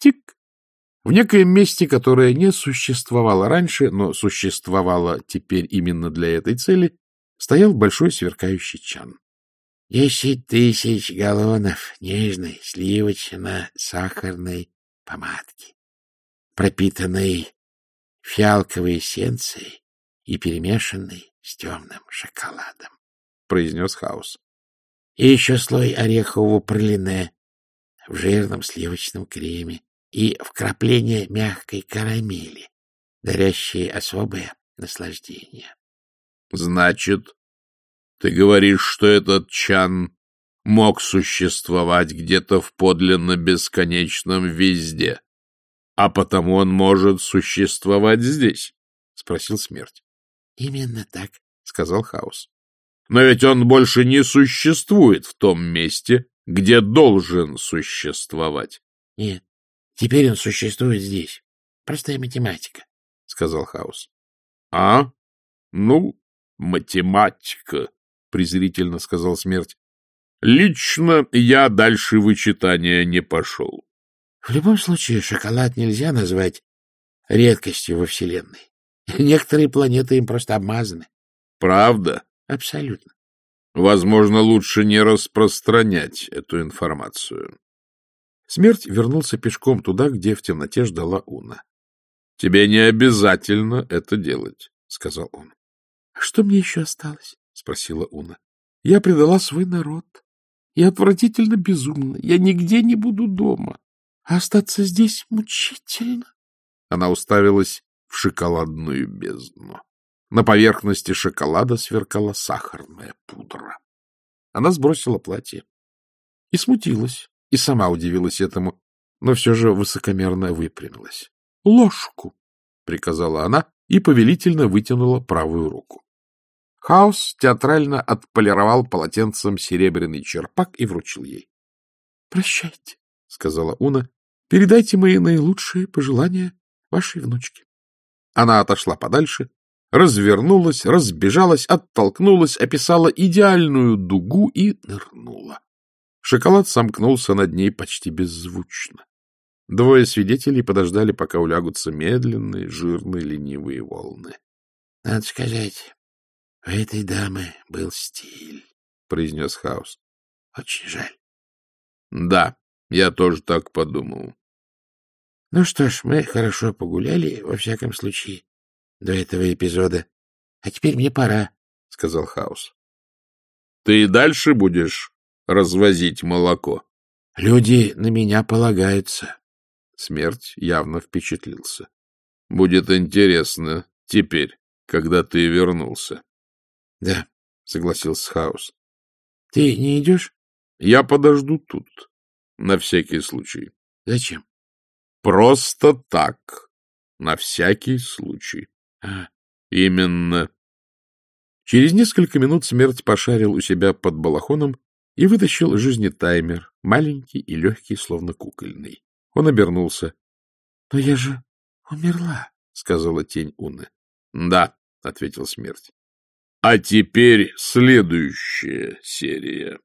Тик! В некоем месте, которое не существовало раньше, но существовало теперь именно для этой цели, стоял большой сверкающий чан. — Десять тысяч галлонов нежной сливочно-сахарной помадки, пропитанной фиалковой эссенцией и перемешанной с темным шоколадом, — произнес Хаус. — И еще слой орехового пролине в жирном сливочном креме и вкрапление мягкой карамели, дарящие особое наслаждение. — Значит, ты говоришь, что этот чан мог существовать где-то в подлинно бесконечном везде, а потому он может существовать здесь? — спросил смерть. — Именно так, — сказал Хаус. — Но ведь он больше не существует в том месте, где должен существовать. — Нет, теперь он существует здесь. Простая математика, — сказал Хаус. — А? Ну, математика, — презрительно сказал смерть. — Лично я дальше вычитания не пошел. — В любом случае, шоколад нельзя назвать редкостью во Вселенной. Некоторые планеты им просто обмазаны. — Правда? — Абсолютно. Возможно, лучше не распространять эту информацию. Смерть вернулся пешком туда, где в темноте ждала Уна. — Тебе не обязательно это делать, — сказал он. — А что мне еще осталось? — спросила Уна. — Я предала свой народ. Я отвратительно безумна. Я нигде не буду дома. А остаться здесь мучительно. Она уставилась в шоколадную бездну. На поверхности шоколада сверкала сахарная пудра. Она сбросила платье и смутилась, и сама удивилась этому, но все же высокомерно выпрямилась. — Ложку! — приказала она и повелительно вытянула правую руку. Хаус театрально отполировал полотенцем серебряный черпак и вручил ей. — Прощайте, — сказала Уна. — Передайте мои наилучшие пожелания вашей внучке. Она отошла подальше развернулась, разбежалась, оттолкнулась, описала идеальную дугу и нырнула. Шоколад сомкнулся над ней почти беззвучно. Двое свидетелей подождали, пока улягутся медленные, жирные, ленивые волны. — Надо сказать, у этой дамы был стиль, — произнес Хаус. — Очень жаль. — Да, я тоже так подумал. — Ну что ж, мы хорошо погуляли, во всяком случае до этого эпизода. А теперь мне пора, — сказал Хаус. — Ты и дальше будешь развозить молоко? — Люди на меня полагаются. Смерть явно впечатлился. — Будет интересно теперь, когда ты вернулся. — Да, — согласился Хаус. — Ты не идешь? — Я подожду тут, на всякий случай. — Зачем? — Просто так, на всякий случай. А, именно. Через несколько минут смерть пошарил у себя под балахоном и вытащил жизнетаймер, маленький и легкий, словно кукольный. Он обернулся. — Но я же умерла, — сказала тень Уны. — Да, — ответил смерть. — А теперь следующая серия.